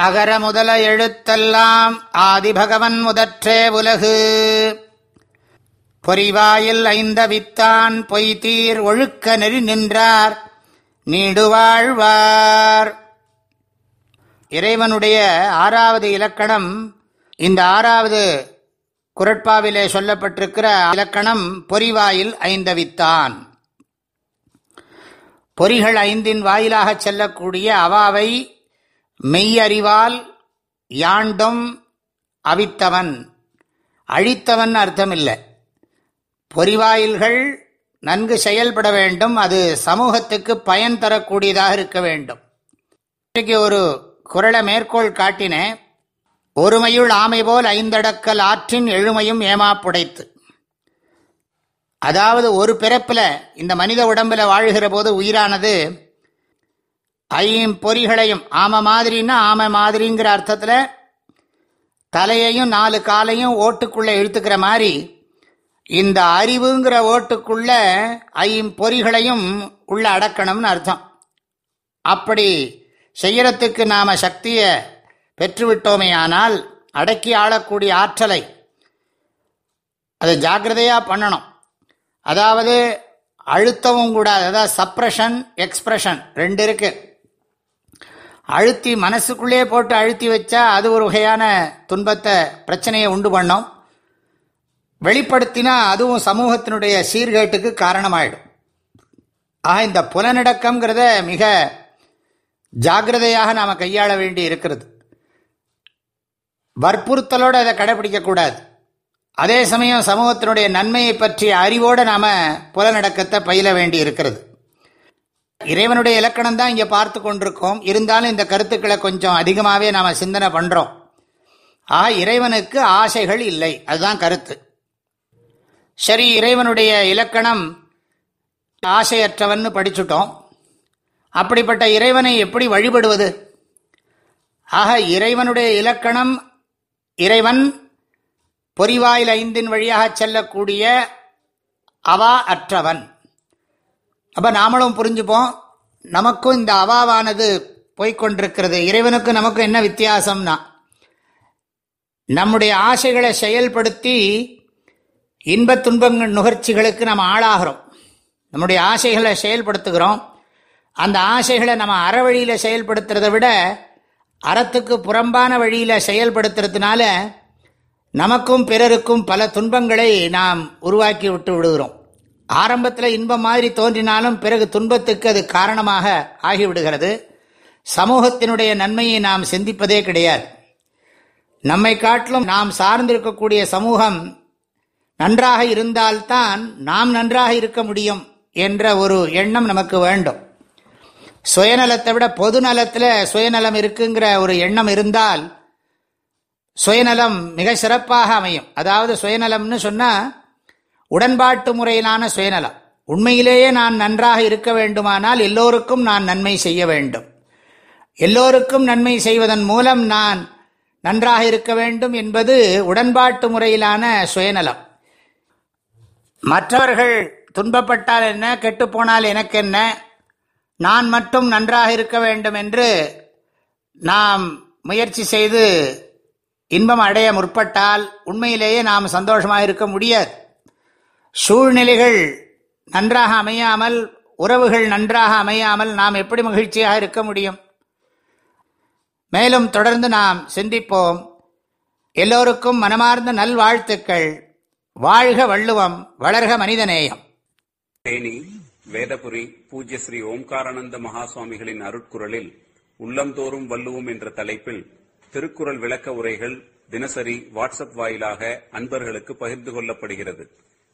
அகர முதல எழுத்தெல்லாம் ஆதிபகவன் முதற்றே உலகு. பொறிவாயில் ஐந்த வித்தான் பொய்தீர் ஒழுக்க நெறி நின்றார் நீடுவாழ்வார். இறைவனுடைய ஆறாவது இலக்கணம் இந்த ஆறாவது குரட்பாவிலே சொல்லப்பட்டிருக்கிற இலக்கணம் பொறிவாயில் ஐந்தவித்தான். பொறிகள் ஐந்தின் வாயிலாக செல்லக்கூடிய அவாவை மெய்யறிவால் யாண்டும் அவித்தவன். அழித்தவன் அர்த்தமில்லை. பொறிவாயில்கள் நன்கு செயல்பட வேண்டும். அது சமூகத்துக்கு பயன் தரக்கூடியதாக இருக்க வேண்டும். இன்றைக்கு ஒரு குரலை மேற்கோள் காட்டினேன் ஒருமையுள் ஆமை போல் ஐந்தடக்கல் ஆற்றின் எழுமையும் ஏமாப்புடைத்து அதாவது ஒரு பிறப்பில் இந்த மனித உடம்பில் வாழ்கிற போது உயிரானது ஐம்பொறிகளையும் ஆமை மாதிரின்னா ஆமை மாதிரிங்கிற அர்த்தத்தில் தலையையும் நாலு காலையும் ஓட்டுக்குள்ளே இழுத்துக்கிற மாதிரி இந்த அறிவுங்கிற ஓட்டுக்குள்ள ஐம்பொறிகளையும் உள்ள அடக்கணும்னு அர்த்தம். அப்படி செய்யறதுக்கு நாம் சக்தியை பெற்றுவிட்டோமேயானால் அடக்கி ஆளக்கூடிய ஆற்றலை அதை ஜாக்கிரதையாக பண்ணணும். அதாவது அழுத்தவும் கூடாது. அதாவது சப்ரஷன் எக்ஸ்பிரஷன் ரெண்டு இருக்குது அழுத்தி மனசுக்குள்ளே போட்டு அழுத்தி வச்சா அது ஒரு வகையான துன்பத்தை பிரச்சனையை உண்டு பண்ணோம். வெளிப்படுத்தினா அதுவும் சமூகத்தினுடைய சீர்கேட்டுக்கு காரணமாயிடும். ஆக இந்த புலநடக்கம்ங்கிறத மிக ஜாகிரதையாக நாம் கையாள வேண்டி இருக்கிறது. வற்புறுத்தலோடு அதை கடைபிடிக்கக்கூடாது அதே சமயம் சமூகத்தினுடைய நன்மையை பற்றிய அறிவோடு நாம் புலநடக்கத்தை பயில வேண்டி இருக்கிறது. இறைவனுடைய இலக்கணம் தான் இங்கே பார்த்து கொண்டிருக்கோம். இருந்தாலும் இந்த கருத்துக்களை கொஞ்சம் அதிகமாகவே நாம் சிந்தனை பண்ணுறோம் ஆ இறைவனுக்கு ஆசைகள் இல்லை. அதுதான் கருத்து. சரி இறைவனுடைய இலக்கணம் ஆசையற்றவன் படிச்சுட்டோம். அப்படிப்பட்ட இறைவனை எப்படி வழிபடுவது? ஆக இறைவனுடைய இலக்கணம் இறைவன் பொறிவாயில் ஐந்தின் வழியாக செல்லக்கூடிய அவா அற்றவன். அப்போ நாமளும் புரிஞ்சுப்போம். நமக்கும் இந்த அவாவானது போய்கொண்டிருக்கிறது இறைவனுக்கும் நமக்கும் என்ன வித்தியாசம்னா நம்முடைய ஆசைகளை செயல்படுத்தி இன்ப துன்பங்கள் நுகர்ச்சிகளுக்கு நம்ம ஆளாகிறோம். நம்முடைய ஆசைகளை செயல்படுத்துகிறோம். அந்த ஆசைகளை நம்ம அறவழியில் செயல்படுத்துறதை விட அறத்துக்கு புறம்பான வழியில் செயல்படுத்துறதுனால நமக்கும் பிறருக்கும் பல துன்பங்களை நாம் உருவாக்கி விட்டு விடுகிறோம். ஆரம்பத்தில் இன்பம் மாதிரி தோன்றினாலும் பிறகு துன்பத்துக்கு அது காரணமாக ஆகிவிடுகிறது. சமூகத்தினுடைய நன்மையை நாம் சிந்திப்பதே கிடையாது. நம்மை காட்டிலும் நாம் சார்ந்திருக்கக்கூடிய சமூகம் நன்றாக இருந்தால்தான் நாம் நன்றாக இருக்க முடியும் என்ற ஒரு எண்ணம் நமக்கு வேண்டும். சுயநலத்தை விட பொது நலத்தில் சுயநலம் இருக்குங்கிற ஒரு எண்ணம் இருந்தால் சுயநலம் மிக சிறப்பாக அமையும். அதாவது சுயநலம்னு சொன்னால் உடன்பாட்டு முறையிலான சுயநலம். உண்மையிலேயே நான் நன்றாக இருக்க வேண்டுமானால் எல்லோருக்கும் நான் நன்மை செய்ய வேண்டும். எல்லோருக்கும் நன்மை செய்வதன் மூலம் நான் நன்றாக இருக்க வேண்டும் என்பது உடன்பாட்டு முறையிலான சுயநலம். மற்றவர்கள் துன்பப்பட்டால் என்ன கெட்டுப்போனால் எனக்கு என்ன நான் மட்டும் நன்றாக இருக்க வேண்டும் என்று நாம் முயற்சி செய்து இன்பம் அடைய முற்பட்டால் உண்மையிலேயே நாம் சந்தோஷமாக இருக்க முடியாது. சூழ்நிலைகள் நன்றாக அமையாமல் உறவுகள் நன்றாக அமையாமல் நாம் எப்படி மகிழ்ச்சியாக இருக்க முடியும்? மேலும் தொடர்ந்து நாம் சிந்திப்போம். எல்லோருக்கும் மனமார்ந்த நல்வாழ்த்துக்கள். வாழ்க வள்ளுவம் வளர்க மனிதநேயம். தேனி வேதபுரி பூஜ்ய ஸ்ரீ ஓம்காரானந்த மகாசுவாமிகளின் அருட்குரலில் உள்ளந்தோறும் வள்ளுவோம் என்ற தலைப்பில் திருக்குறள் விளக்க உரைகள் தினசரி வாட்ஸ்அப் வாயிலாக அன்பர்களுக்கு பகிர்ந்து கொள்ளப்படுகிறது.